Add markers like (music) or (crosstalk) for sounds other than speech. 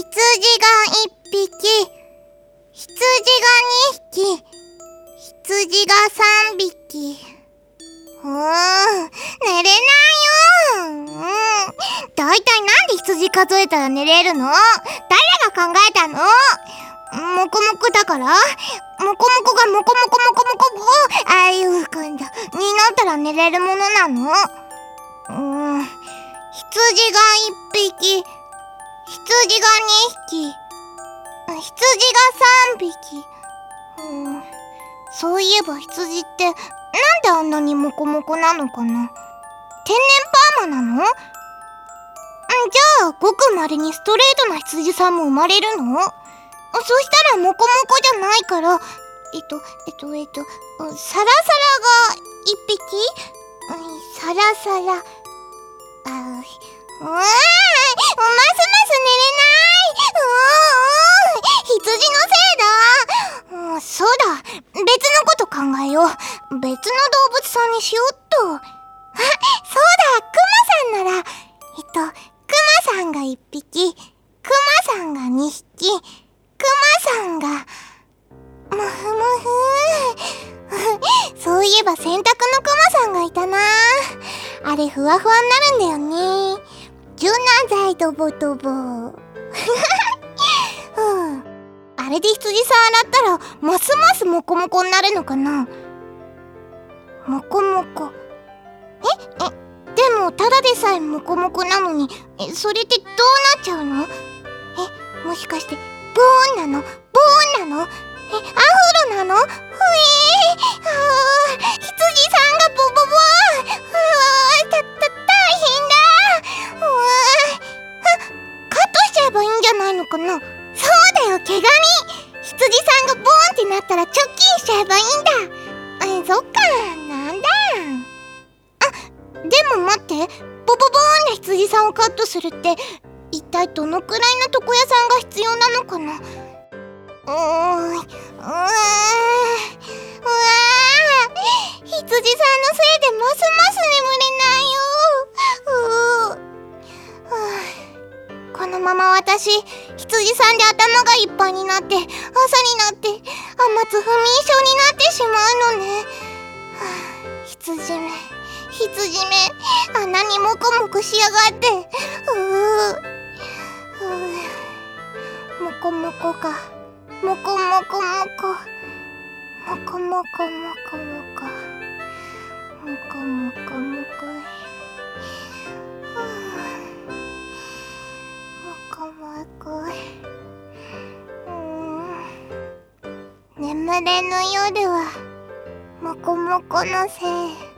羊が一匹羊が二匹羊が三匹。うーん寝れないよ。うん。だいたいなんで羊数えたら寝れるの？誰が考えたの？もこもこだから？もこもこがもこもこもこもこもああいう感じになったら寝れるものなの？うん。羊が一匹羊が二匹。羊が三匹。うん。そういえば羊ってなんであんなにモコモコなのかな？天然パーマなの？じゃあごくまれにストレートな羊さんも生まれるの？そしたらモコモコじゃないから。えっとえっとえっとサラサラが一匹？うんサラサラ。あうわよ。別の動物さんにしよっと。あそうだ。クマさんなら。えっとクマさんが一匹。クマさんが二匹。クマさんがもふもふ (laughs) そういえば洗濯のクマさんがいたな。あれふわふわになるんだよね。柔軟剤ドボドボ (laughs) うん。あれで羊さん洗ったらますますモコモコになるのかな。モコモコ。え？え？でもただでさえモコモコなのに。えそれってどうなっちゃうの？えもしかしてボーンなの？ボーンなの？えアフロなの？ふえー。あ羊さんがボボボーン。うわー。たた大変だ。うわー。あカットしちゃえばいいんじゃないのかな？そうだよ毛ガニ。羊さんがボーンってなったらチョッキンしちゃえばいいんだ。えそっか。でも待って。ボボボーンな羊さんをカットするって一体どのくらいの床屋さんが必要なのかな？うーん。うーうわー。羊さんのせいでますます眠れないよ。うーこのまま私羊さんで頭がいっぱいになって朝になって天津不眠症になってしまうのね、羊めあんなにモコモコしやがって。ううモコモコか。モコモコモコモコモコモコモコモコモコモコモコモコ眠れぬ夜はモコモコのせい。